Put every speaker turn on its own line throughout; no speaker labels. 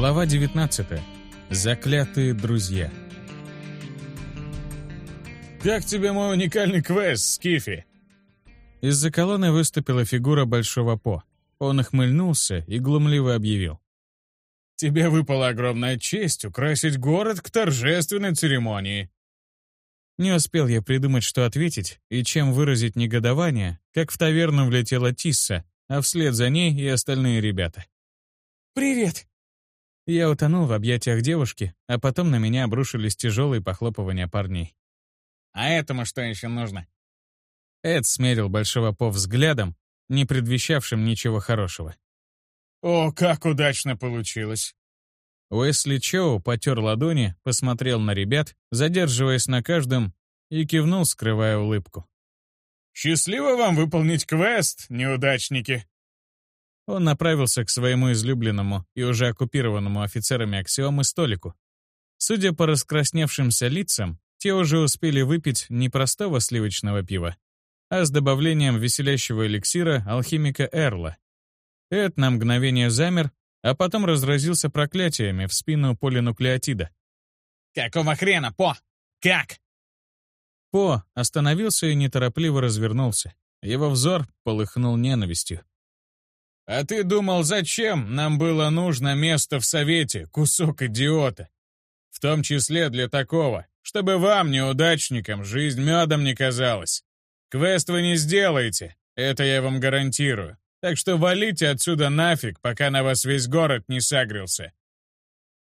Глава 19. Заклятые друзья.
«Как тебе мой уникальный квест, Скифи?»
Из-за колонны выступила фигура Большого По. Он охмыльнулся и глумливо объявил.
«Тебе выпала огромная честь украсить город к торжественной церемонии».
Не успел я придумать, что ответить и чем выразить негодование, как в таверну влетела Тисса, а вслед за ней и остальные ребята.
«Привет!»
Я утонул в объятиях девушки, а потом на меня обрушились тяжелые похлопывания парней.
«А этому что еще нужно?»
Эд смерил Большого По взглядом, не предвещавшим ничего хорошего.
«О, как удачно получилось!»
Уэсли Чоу потер ладони, посмотрел на ребят, задерживаясь на каждом, и кивнул, скрывая улыбку.
«Счастливо вам выполнить квест, неудачники!»
Он направился к своему излюбленному и уже оккупированному офицерами аксиомы столику. Судя по раскрасневшимся лицам, те уже успели выпить не простого сливочного пива, а с добавлением веселящего эликсира алхимика Эрла. Эд на мгновение замер, а потом разразился проклятиями в спину полинуклеотида.
«Какого хрена, По? Как?»
По остановился и неторопливо развернулся. Его взор полыхнул ненавистью.
«А ты думал, зачем нам было нужно место в Совете, кусок идиота? В том числе для такого, чтобы вам, неудачникам, жизнь медом не казалась. Квест вы не сделаете, это я вам гарантирую. Так что валите отсюда нафиг, пока на вас весь город не сагрился».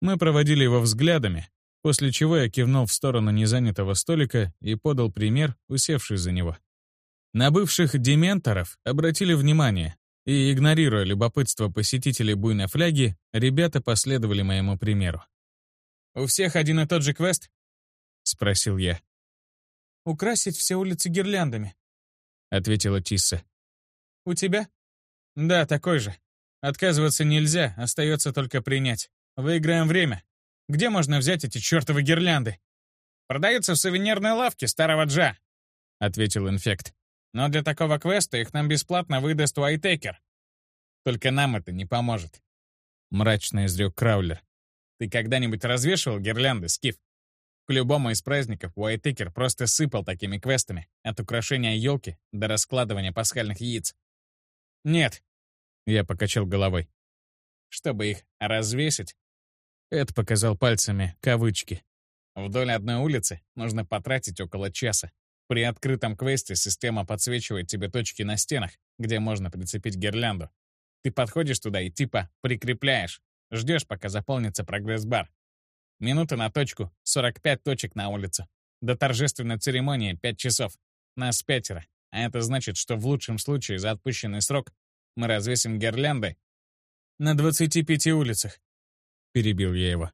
Мы проводили его взглядами, после чего я кивнул в сторону незанятого столика и подал пример, усевший за него. На бывших дементоров обратили внимание, и, игнорируя любопытство посетителей буйной фляги, ребята последовали моему примеру.
«У всех один и тот же квест?»
— спросил я.
«Украсить все улицы гирляндами», —
ответила Тисса.
«У тебя?» «Да, такой же. Отказываться нельзя, остается только принять. Выиграем время. Где можно взять эти чертовы гирлянды?»
«Продаются в сувенирной лавке старого Джа», —
ответил инфект.
Но для такого квеста их нам бесплатно выдаст Уайтекер. Только нам это не поможет.
Мрачно изрек Краулер.
Ты когда-нибудь развешивал гирлянды, Скиф? К любому из праздников Уайтекер просто сыпал такими квестами, от украшения елки до раскладывания пасхальных яиц.
Нет.
Я покачал головой.
Чтобы их развесить,
Эд показал пальцами кавычки.
Вдоль одной улицы нужно потратить около часа. При открытом квесте система подсвечивает тебе точки на стенах, где можно прицепить гирлянду. Ты подходишь туда и типа прикрепляешь. Ждешь, пока заполнится прогресс-бар. Минута на точку, 45 точек на улицу. До торжественной церемонии 5 часов. Нас пятеро. А это значит, что в лучшем случае за отпущенный срок мы развесим гирлянды
на 25 улицах.
Перебил я его.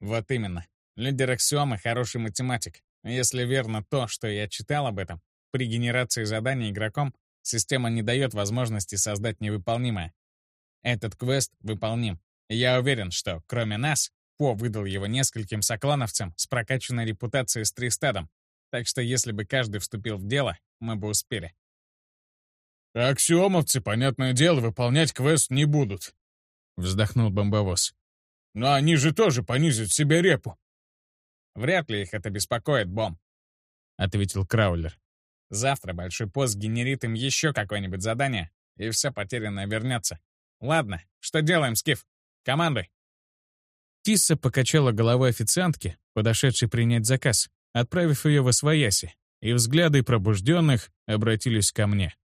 Вот именно. Лидер Аксиомы — хороший математик. Если верно то, что я читал об этом, при генерации заданий игроком система не дает возможности создать невыполнимое. Этот квест выполним. я уверен, что, кроме нас, По выдал его нескольким соклановцам с прокачанной репутацией с Тристадом. Так что если бы каждый вступил в дело, мы бы успели.
«Аксиомовцы, понятное дело, выполнять квест не будут», — вздохнул бомбовоз. «Но они же тоже понизят себе репу».
«Вряд ли их это беспокоит, Бом», — ответил Краулер. «Завтра Большой Пост генерит им еще какое-нибудь задание, и все потерянное вернется. Ладно, что делаем, Скиф? Командуй!»
Тисса покачала головой официантки, подошедшей принять заказ, отправив ее во свояси, и взгляды пробужденных обратились ко мне.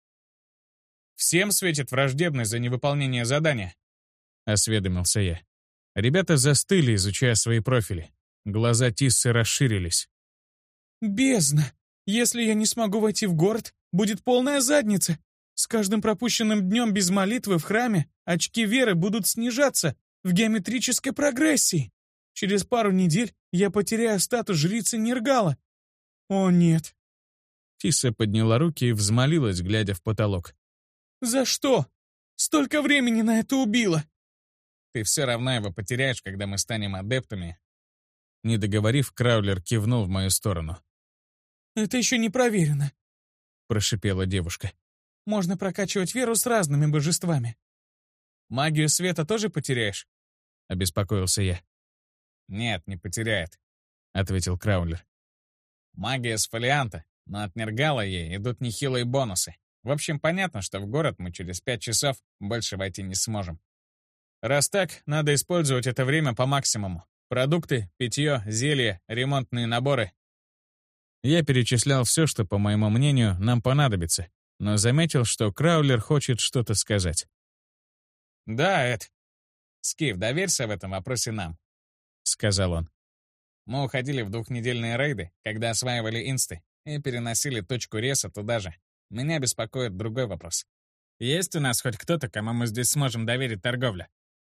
«Всем светит враждебность за невыполнение задания?»
— осведомился я. Ребята застыли, изучая свои профили. Глаза Тиссы расширились.
«Бездна! Если я не смогу войти в город, будет полная задница. С каждым пропущенным днем без молитвы в храме очки веры будут снижаться в геометрической прогрессии. Через пару недель я потеряю статус жрицы Нергала. О, нет!»
Тисса подняла руки и взмолилась, глядя в потолок.
«За что? Столько времени на это убило!»
«Ты все равно его потеряешь, когда мы станем адептами
не договорив, Краулер кивнул в мою сторону.
«Это еще не проверено», —
прошипела девушка.
«Можно прокачивать веру с разными божествами». «Магию света тоже потеряешь?»
обеспокоился я.
«Нет, не потеряет», — ответил Краулер. «Магия с фолианта, но от Нергала ей идут нехилые бонусы. В общем, понятно, что в город мы через пять часов больше войти не сможем. Раз так, надо использовать это время по максимуму. Продукты, питье, зелья, ремонтные наборы.
Я перечислял все, что, по моему мнению, нам понадобится, но заметил, что Краулер хочет что-то сказать.
«Да, Эд. Скиф, доверься в этом вопросе нам», — сказал он. «Мы уходили в двухнедельные рейды, когда осваивали инсты, и переносили точку реса туда же. Меня беспокоит другой вопрос. Есть у нас хоть кто-то, кому мы здесь сможем доверить торговлю?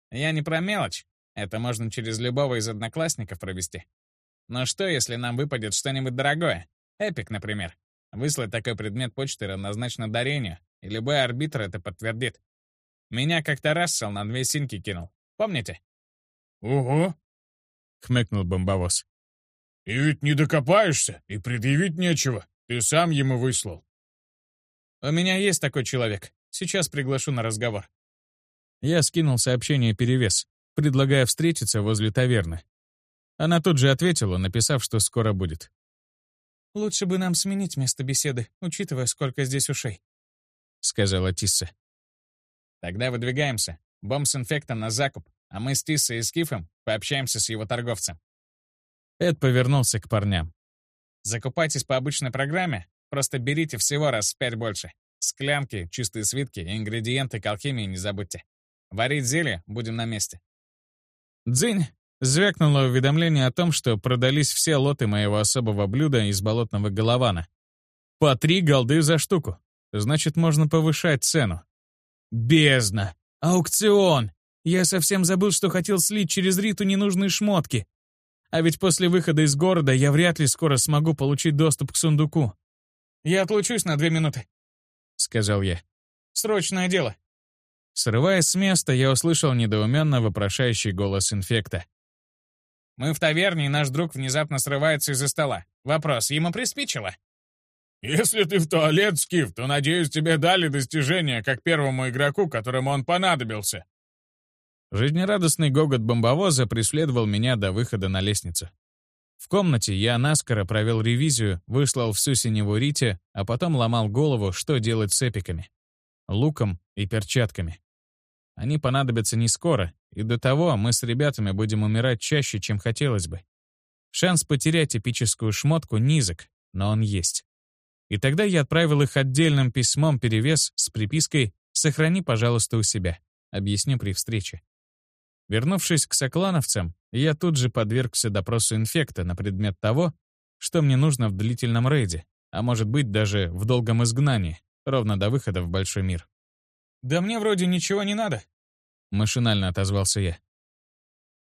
Я не про мелочь. Это можно через любого из одноклассников провести. Но что, если нам выпадет что-нибудь дорогое? Эпик, например. Выслать такой предмет почты равнозначно дарению, и любой арбитр это подтвердит. Меня как-то Рассел на две синьки кинул. Помните?
«Ого!»
— хмыкнул бомбовоз.
«И ведь не докопаешься, и предъявить нечего. Ты сам ему выслал».
«У меня есть такой человек. Сейчас приглашу на разговор».
Я скинул сообщение «Перевес», предлагая встретиться возле таверны. Она тут же ответила, написав, что скоро будет.
«Лучше бы нам сменить место беседы, учитывая, сколько здесь ушей», —
сказала Тисса.
«Тогда выдвигаемся. Бомб с инфектом на закуп, а мы с Тиссой и Скифом пообщаемся с его торговцем».
Эд повернулся к парням.
«Закупайтесь по обычной программе, просто берите всего раз в пять больше. Склянки, чистые свитки ингредиенты к алхимии не забудьте. Варить зелье будем на месте.
Дзынь! Звякнуло уведомление о том, что продались все лоты моего особого блюда из болотного голована. По три голды за штуку. Значит, можно повышать цену. Бездна! Аукцион! Я совсем забыл, что хотел слить через Риту ненужные шмотки. А ведь после выхода из города я вряд ли скоро смогу получить доступ к сундуку.
«Я отлучусь на две минуты», —
сказал я.
«Срочное дело».
Срываясь с места, я услышал недоуменно вопрошающий голос инфекта.
«Мы в таверне, и наш друг внезапно срывается из-за стола. Вопрос, ему приспичило?»
«Если ты в туалет, Скиф, то, надеюсь, тебе дали достижение, как первому игроку, которому он понадобился».
Жизнерадостный гогот бомбовоза преследовал меня до выхода на лестницу. В комнате я наскоро провел ревизию, выслал всю синеву Рите, а потом ломал голову, что делать с эпиками луком и перчатками. Они понадобятся не скоро, и до того мы с ребятами будем умирать чаще, чем хотелось бы. Шанс потерять эпическую шмотку низок, но он есть. И тогда я отправил их отдельным письмом перевес с припиской «Сохрани, пожалуйста, у себя». Объясню при встрече. Вернувшись к соклановцам, я тут же подвергся допросу инфекта на предмет того, что мне нужно в длительном рейде, а может быть даже в долгом изгнании, ровно до выхода в большой мир.
«Да мне вроде ничего не надо», —
машинально отозвался я.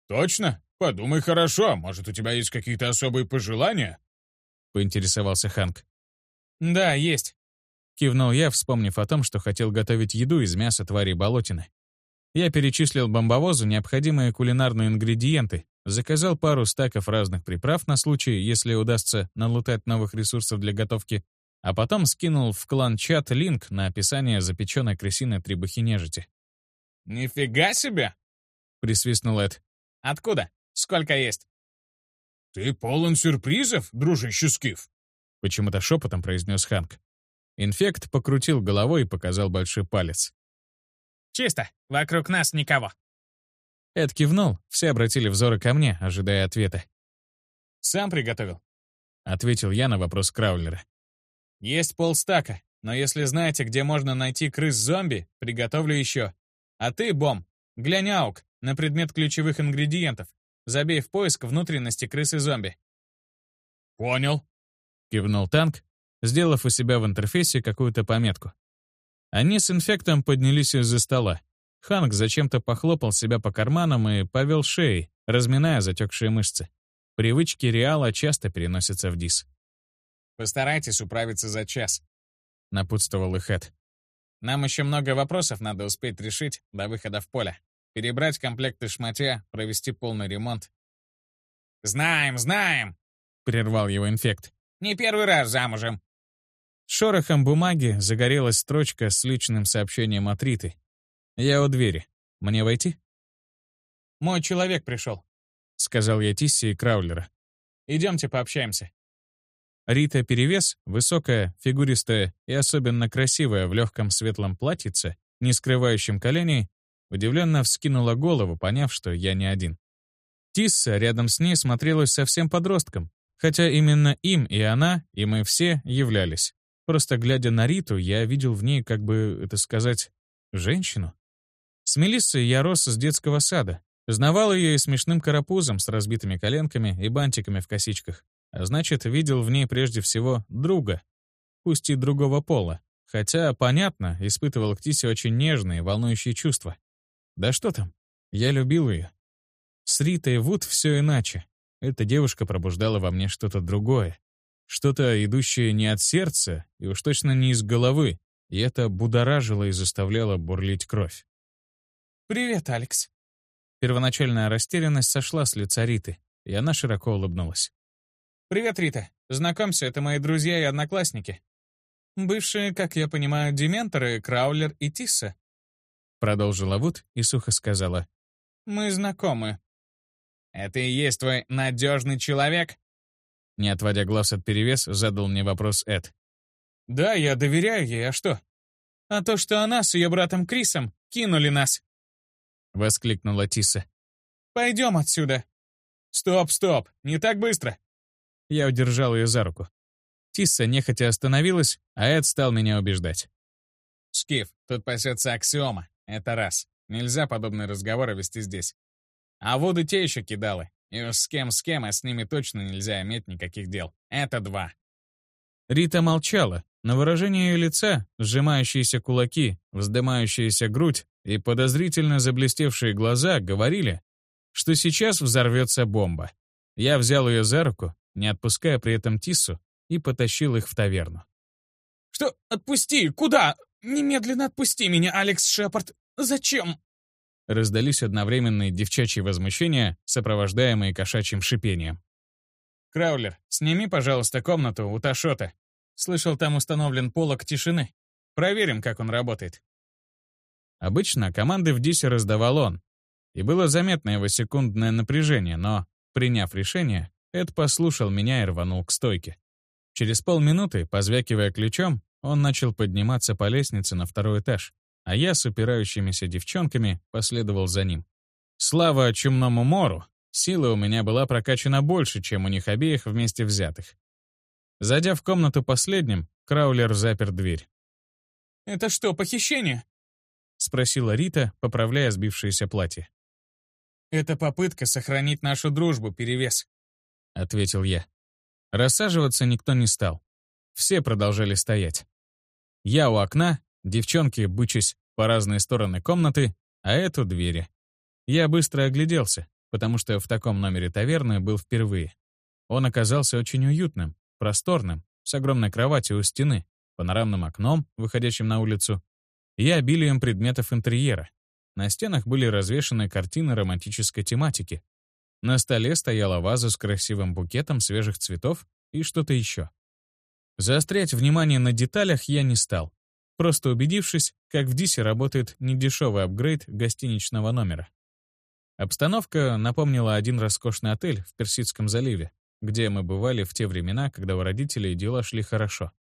«Точно? Подумай хорошо, может, у тебя есть какие-то особые пожелания?»
— поинтересовался Ханк.
«Да, есть», —
кивнул я, вспомнив о том, что хотел готовить еду из мяса твари болотины. Я перечислил бомбовозу необходимые кулинарные ингредиенты, заказал пару стаков разных приправ на случай, если удастся налутать новых ресурсов для готовки, а потом скинул в клан-чат линк на описание запеченной крысиной требухи нежити.
«Нифига себе!»
— присвистнул Эд.
«Откуда? Сколько есть?»
«Ты полон сюрпризов, дружище Скиф!»
— почему-то шепотом произнес Ханк. Инфект покрутил головой и показал большой палец.
«Чисто. Вокруг нас никого».
Эд кивнул, все обратили взоры ко мне, ожидая ответа.
«Сам приготовил», —
ответил я на вопрос Краулера.
Есть полстака, но если знаете, где можно найти крыс-зомби, приготовлю еще. А ты, Бом, глянь аук на предмет ключевых ингредиентов. Забей в поиск внутренности крысы-зомби.
«Понял», —
кивнул танк, сделав у себя в интерфейсе какую-то пометку. Они с инфектом поднялись из-за стола. Ханк зачем-то похлопал себя по карманам и повел шеей, разминая затекшие мышцы. Привычки Реала часто переносятся в Дис.
Постарайтесь управиться за час», —
напутствовал их Эд.
«Нам еще много вопросов надо успеть решить до выхода в поле. Перебрать комплекты шматья, провести полный ремонт». «Знаем, знаем!» — прервал его инфект. «Не первый раз замужем».
Шорохом бумаги загорелась строчка с личным сообщением от Риты. «Я у двери. Мне войти?»
Мой человек пришел», — сказал я Тисси и Краулера. «Идемте пообщаемся».
Рита Перевес, высокая, фигуристая и особенно красивая в легком светлом платьице, не скрывающем коленей, удивленно вскинула голову, поняв, что я не один. Тисса рядом с ней смотрелась совсем подростком, хотя именно им и она, и мы все являлись. Просто глядя на Риту, я видел в ней, как бы это сказать, женщину. С Мелиссой я рос с детского сада. Знавал ее и смешным карапузом с разбитыми коленками и бантиками в косичках. А значит, видел в ней прежде всего друга, пусть и другого пола. Хотя, понятно, испытывал к Тисе очень нежные, волнующие чувства. Да что там, я любил ее. С Ритой Вуд все иначе. Эта девушка пробуждала во мне что-то другое. Что-то, идущее не от сердца и уж точно не из головы, и это будоражило и заставляло бурлить кровь.
«Привет, Алекс».
Первоначальная растерянность сошла с лица Риты, и она широко улыбнулась.
«Привет, Рита. Знакомься, это мои друзья и одноклассники.
Бывшие, как я понимаю, дементоры Краулер и Тисса».
Продолжила Вуд и сухо сказала.
«Мы знакомы».
«Это и есть твой надежный человек?»
Не отводя глаз от перевес, задал мне вопрос Эд.
«Да, я доверяю ей, а что?» «А то, что она с ее братом Крисом кинули нас!»
Воскликнула Тиса.
«Пойдем отсюда!»
«Стоп, стоп! Не так быстро!»
Я удержал ее за руку. Тисса нехотя остановилась, а Эд стал меня убеждать.
«Скиф, тут пасется аксиома. Это раз. Нельзя подобные разговоры вести здесь. А воды те еще кидалы. И с кем с кем, а с ними точно нельзя иметь никаких дел. Это два.
Рита молчала. На выражение ее лица, сжимающиеся кулаки, вздымающаяся грудь и подозрительно заблестевшие глаза говорили, что сейчас взорвется бомба. Я взял ее за руку, не отпуская при этом Тиссу, и потащил их в таверну.
«Что? Отпусти! Куда? Немедленно отпусти меня, Алекс Шепард! Зачем?»
Раздались одновременные девчачьи возмущения, сопровождаемые кошачьим шипением.
«Краулер, сними, пожалуйста, комнату у Ташота. Слышал, там установлен полок тишины. Проверим, как он работает».
Обычно команды в Дисе раздавал он, и было заметно его секундное напряжение, но, приняв решение, Эд послушал меня и рванул к стойке. Через полминуты, позвякивая ключом, он начал подниматься по лестнице на второй этаж, а я с упирающимися девчонками последовал за ним. Слава чумному мору, сила у меня была прокачана больше, чем у них обеих вместе взятых. Зайдя в комнату последним, Краулер запер дверь.
«Это что, похищение?»
— спросила Рита, поправляя сбившееся платье.
«Это попытка сохранить нашу дружбу, перевес», —
ответил я. Рассаживаться никто не стал. Все продолжали стоять. Я у окна, девчонки, бычась по разные стороны комнаты, а эту — двери. Я быстро огляделся, потому что в таком номере таверны был впервые. Он оказался очень уютным, просторным, с огромной кроватью у стены, панорамным окном, выходящим на улицу, и обилием предметов интерьера. На стенах были развешаны картины романтической тематики. На столе стояла ваза с красивым букетом свежих цветов и что-то еще. Заострять внимание на деталях я не стал, просто убедившись, как в Дисе работает недешевый апгрейд гостиничного номера. Обстановка напомнила один роскошный отель в Персидском заливе, где мы бывали в те времена, когда у родителей дела шли хорошо.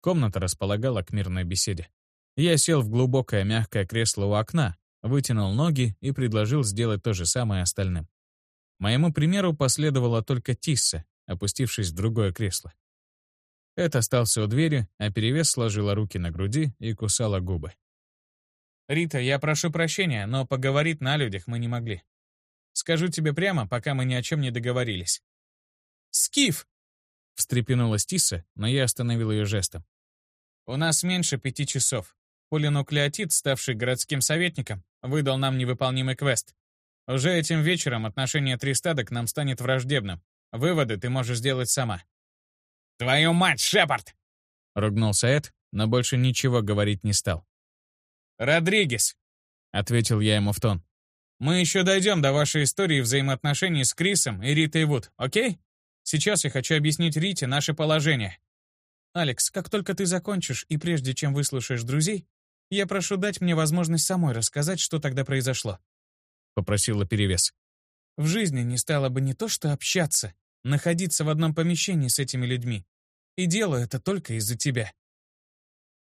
Комната располагала к мирной беседе. Я сел в глубокое мягкое кресло у окна, вытянул ноги и предложил сделать то же самое остальным. Моему примеру последовала только Тисса, опустившись в другое кресло. Эд остался у двери, а перевес сложила руки на груди и кусала губы.
«Рита, я прошу прощения, но поговорить на людях мы не могли. Скажу тебе прямо, пока мы ни о чем не договорились».
«Скиф!»
— встрепенулась Тисса, но я остановил ее жестом.
«У нас меньше пяти часов. Полинуклеотид, ставший городским советником, выдал нам невыполнимый квест. Уже этим вечером отношение Тристада к нам станет враждебным. Выводы ты можешь сделать сама». «Твою мать, Шепард!»
— ругнулся Эд, но больше ничего говорить не стал.
«Родригес!»
— ответил я ему в тон.
«Мы еще дойдем до вашей истории взаимоотношений с Крисом и Ритой Вуд, окей? Сейчас я хочу объяснить Рите наше положение».
«Алекс, как только ты закончишь и прежде чем выслушаешь друзей, я прошу дать мне возможность самой рассказать, что тогда произошло.
— попросила перевес.
«В жизни не стало бы не то что общаться, находиться в одном помещении с этими людьми. И делаю это только из-за тебя».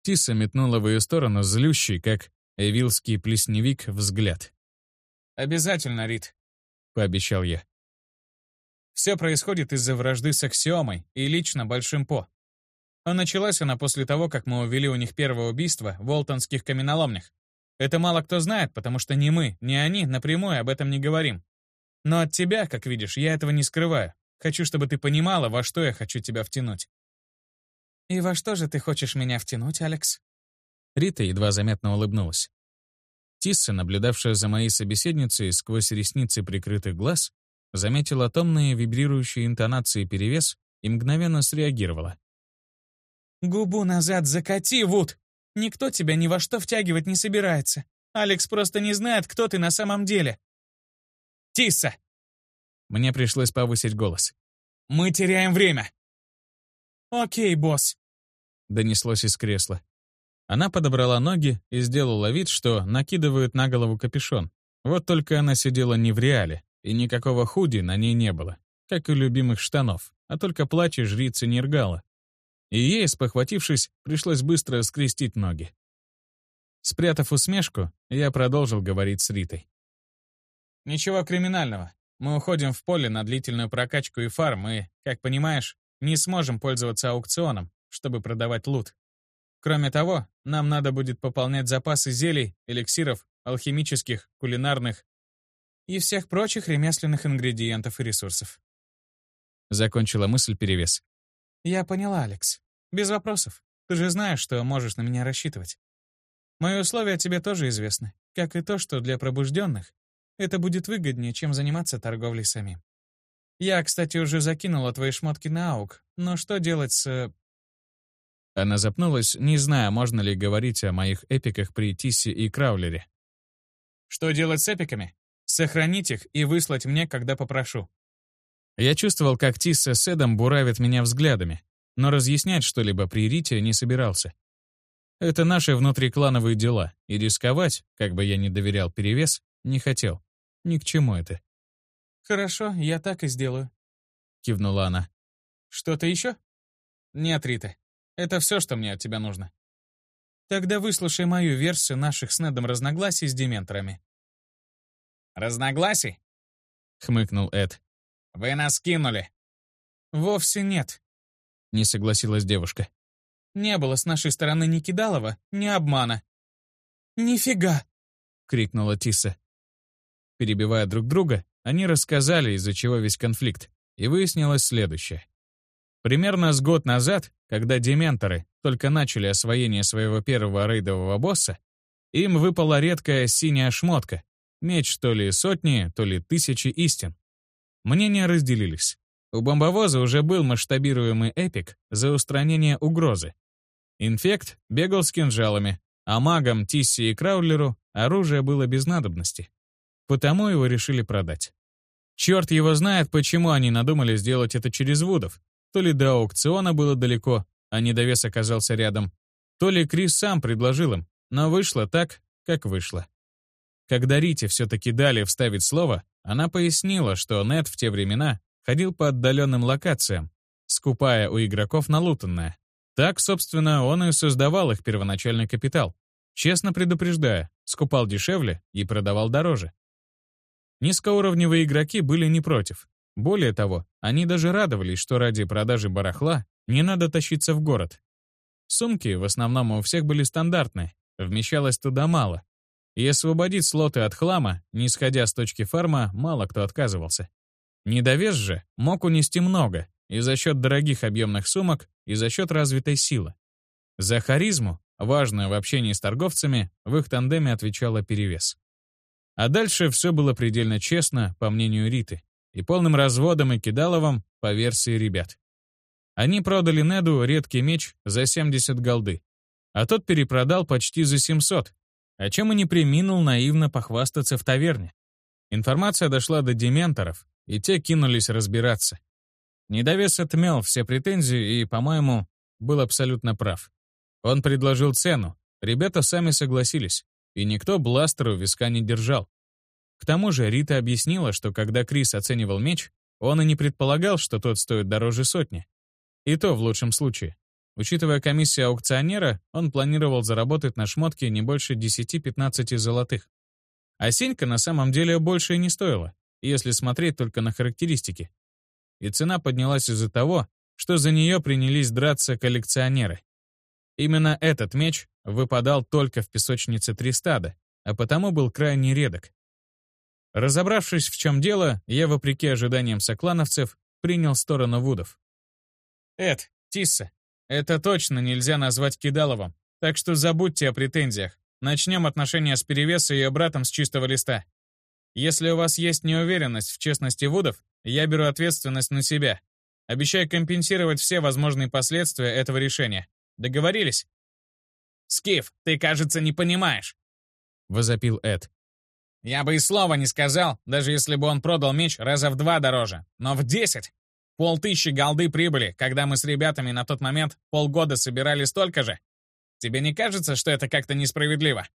Тиса метнула в ее сторону злющий, как эвилский плесневик, взгляд.
«Обязательно, Рит», —
пообещал я.
«Все происходит из-за вражды с Аксиомой и лично Большим По. А началась она после того, как мы увели у них первое убийство в Волтонских каменоломнях. Это мало кто знает, потому что ни мы, ни они напрямую об этом не говорим. Но от тебя, как видишь, я этого не скрываю. Хочу, чтобы ты понимала, во что я хочу тебя втянуть.
«И во что же ты хочешь меня втянуть, Алекс?»
Рита едва заметно улыбнулась. Тисса, наблюдавшая за моей собеседницей сквозь ресницы прикрытых глаз, заметила томные вибрирующие интонации перевес и мгновенно среагировала.
«Губу назад закати, Вуд! Никто тебя ни во что втягивать не собирается. Алекс просто не знает, кто ты на самом деле».
«Тисса!»
Мне пришлось повысить голос.
«Мы теряем время!»
«Окей, босс», —
донеслось из кресла. Она подобрала ноги и сделала вид, что накидывает на голову капюшон. Вот только она сидела не в реале, и никакого худи на ней не было, как и любимых штанов, а только платье жрицы Нергала. И ей, спохватившись, пришлось быстро скрестить ноги. Спрятав усмешку, я продолжил говорить с Ритой.
«Ничего криминального. Мы уходим в поле на длительную прокачку и фарм, и, как понимаешь, не сможем пользоваться аукционом, чтобы продавать лут. Кроме того, нам надо будет пополнять запасы зелий, эликсиров, алхимических, кулинарных
и всех прочих ремесленных ингредиентов и ресурсов.
Закончила мысль перевес.
Я поняла, Алекс. Без вопросов. Ты же знаешь, что можешь на меня рассчитывать. Мои условия тебе тоже известны, как и то, что для пробужденных это будет выгоднее, чем заниматься торговлей самим. Я, кстати, уже закинула твои шмотки на аук, но что делать с
она запнулась, не зная, можно ли говорить о моих эпиках при Тиссе и Краулере.
«Что делать с эпиками? Сохранить их и выслать мне, когда попрошу».
Я чувствовал, как Тисса с Эдом буравят меня взглядами, но разъяснять что-либо при Рите не собирался. Это наши внутриклановые дела, и рисковать, как бы я ни доверял перевес, не хотел. Ни к чему это.
«Хорошо, я так и сделаю», —
кивнула она.
«Что-то еще?» «Нет, Рита, это все, что мне от тебя нужно.
Тогда выслушай мою версию наших с Недом разногласий с дементорами.
«Разногласий?»
— хмыкнул Эд.
«Вы нас кинули».
«Вовсе нет», —
не согласилась девушка.
«Не было с нашей стороны ни кидалова, ни обмана». «Нифига!»
— крикнула Тисса. Перебивая друг друга, они рассказали, из-за чего весь конфликт, и выяснилось следующее. Примерно с год назад, когда дементоры только начали освоение своего первого рейдового босса, им выпала редкая синяя шмотка, меч то ли сотни, то ли тысячи истин. Мнения разделились. У бомбовоза уже был масштабируемый эпик за устранение угрозы. Инфект бегал с кинжалами, а магам Тисси и Краулеру оружие было без надобности. Потому его решили продать. Черт его знает, почему они надумали сделать это через Вудов, то ли до аукциона было далеко, а недовес оказался рядом, то ли Крис сам предложил им, но вышло так, как вышло. Когда Рите все-таки дали вставить слово, она пояснила, что Нет в те времена ходил по отдаленным локациям, скупая у игроков налутанное. Так, собственно, он и создавал их первоначальный капитал, честно предупреждая, скупал дешевле и продавал дороже. Низкоуровневые игроки были не против, более того, они даже радовались, что ради продажи барахла не надо тащиться в город. Сумки в основном у всех были стандартные, вмещалось туда мало. И освободить слоты от хлама, не исходя с точки фарма, мало кто отказывался. Недовес же мог унести много, и за счет дорогих объемных сумок, и за счет развитой силы. За харизму, важную в общении с торговцами, в их тандеме отвечала перевес. А дальше все было предельно честно, по мнению Риты и полным разводом и кидаловым, по версии ребят. Они продали Неду редкий меч за 70 голды, а тот перепродал почти за 700, о чем и не приминул наивно похвастаться в таверне. Информация дошла до дементоров, и те кинулись разбираться. Недовес отмел все претензии и, по-моему, был абсолютно прав. Он предложил цену, ребята сами согласились, и никто бластеру виска не держал. К тому же Рита объяснила, что когда Крис оценивал меч, он и не предполагал, что тот стоит дороже сотни. И то в лучшем случае. Учитывая комиссию аукционера, он планировал заработать на шмотке не больше 10-15 золотых. А сенька на самом деле больше и не стоила, если смотреть только на характеристики. И цена поднялась из-за того, что за нее принялись драться коллекционеры. Именно этот меч выпадал только в песочнице Тристада, а потому был крайне редок. Разобравшись, в чем дело, я, вопреки ожиданиям соклановцев, принял сторону Вудов. «Эд, Тисса, это точно нельзя назвать Кидаловым, так что забудьте о претензиях. Начнем отношения с Перевеса и ее братом с чистого листа. Если у вас есть неуверенность в честности Вудов, я беру ответственность на себя. Обещаю компенсировать все возможные последствия этого решения. Договорились?»
«Скиф, ты, кажется, не понимаешь», — возопил Эд. «Я бы и слова не сказал, даже если бы он продал меч раза в два дороже, но в десять. Полтыщи голды прибыли, когда мы с ребятами на тот момент полгода собирали столько же. Тебе не кажется, что это как-то несправедливо?»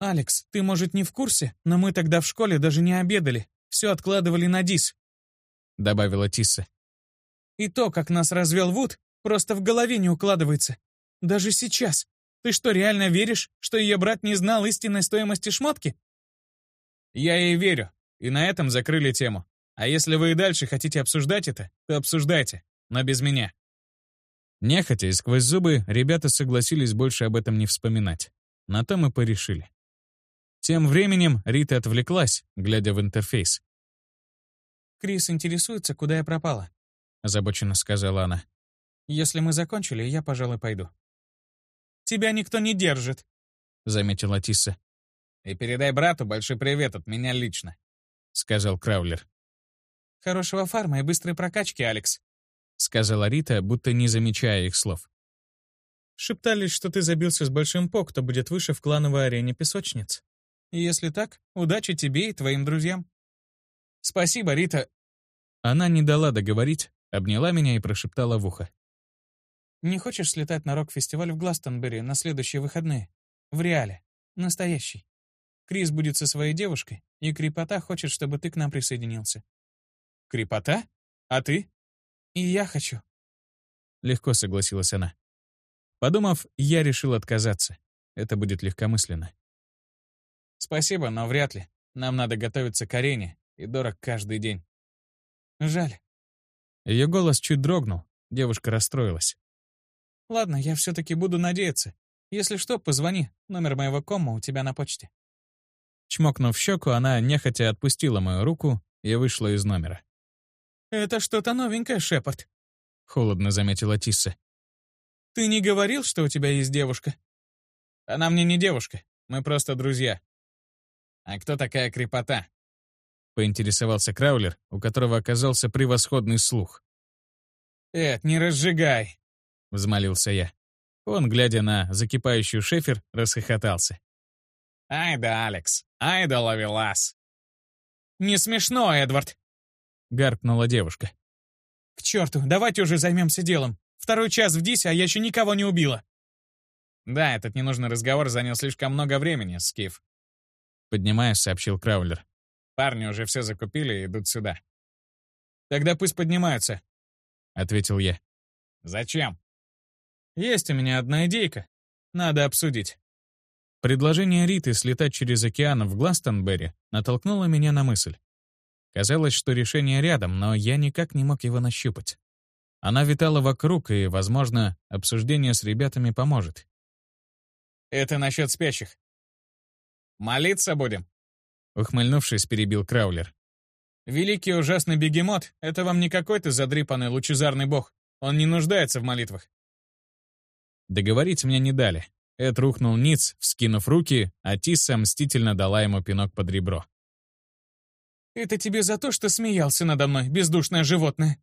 «Алекс, ты, может, не в курсе, но мы тогда в школе даже не обедали. Все откладывали на дис», — добавила Тисса. «И то, как нас развел Вуд, просто в голове не укладывается. Даже сейчас. Ты что, реально веришь, что ее брат не знал истинной стоимости шмотки?»
«Я ей верю, и на этом закрыли тему. А если вы и дальше хотите обсуждать это, то обсуждайте, но без меня». Нехотя и сквозь зубы ребята согласились больше об этом не вспоминать. На то мы порешили. Тем временем Рита отвлеклась, глядя в интерфейс.
«Крис интересуется, куда я пропала», —
озабоченно сказала она.
«Если мы закончили, я, пожалуй, пойду». «Тебя никто не держит», —
заметила Тисса.
«И передай брату большой привет от меня лично», —
сказал Краулер.
«Хорошего фарма и быстрой прокачки, Алекс», —
сказала Рита, будто не замечая их слов.
«Шептались, что ты забился с Большим По, кто будет выше в клановой арене песочниц. Если так, удачи тебе и твоим друзьям».
«Спасибо, Рита». Она не дала договорить, обняла меня и прошептала в ухо.
«Не хочешь слетать на рок-фестиваль в Гластонбери на следующие выходные? В реале. Настоящий. Крис будет со своей девушкой, и Крипота хочет, чтобы ты к нам присоединился.
Крепота? А ты?
И я хочу.
Легко согласилась она. Подумав, я решил отказаться. Это будет легкомысленно. Спасибо, но вряд ли. Нам надо готовиться к арене, и дорог каждый день.
Жаль.
Ее голос чуть дрогнул. Девушка расстроилась.
Ладно, я все-таки буду надеяться. Если что, позвони. Номер моего кома у тебя на почте.
Чмокнув щеку, она нехотя отпустила мою руку и вышла из номера.
«Это что-то новенькое, Шепард», —
холодно заметила Тисса.
«Ты не говорил, что у тебя есть девушка?»
«Она мне не девушка, мы просто друзья».
«А кто такая крепота?»
— поинтересовался Краулер, у которого оказался превосходный слух.
«Эд, не разжигай!»
— взмолился я. Он, глядя на закипающую шефер, расхохотался.
«Ай да, Алекс! Ай да, ловелас!»
«Не смешно, Эдвард!»
— гаркнула девушка.
«К черту, давайте уже займемся делом. Второй час в Дисе, а я еще никого не убила».
«Да, этот ненужный разговор занял слишком много времени, Скиф», —
поднимаясь, сообщил Краулер.
«Парни уже все закупили и идут сюда».
«Тогда пусть поднимаются», — ответил я.
«Зачем?»
«Есть у меня одна идейка. Надо обсудить». Предложение Риты слетать через океан в Гластонберри натолкнуло меня на мысль. Казалось, что решение рядом, но я никак не мог его нащупать. Она витала вокруг, и, возможно, обсуждение с ребятами поможет.
«Это насчет спящих. Молиться будем?»
Ухмыльнувшись, перебил Краулер.
«Великий ужасный бегемот — это вам не какой-то задрипанный лучезарный бог. Он не нуждается в молитвах».
Договорить мне не дали. Эд рухнул ниц, вскинув руки, а Тисса мстительно дала ему пинок под ребро.
«Это тебе за то, что смеялся надо мной, бездушное животное!»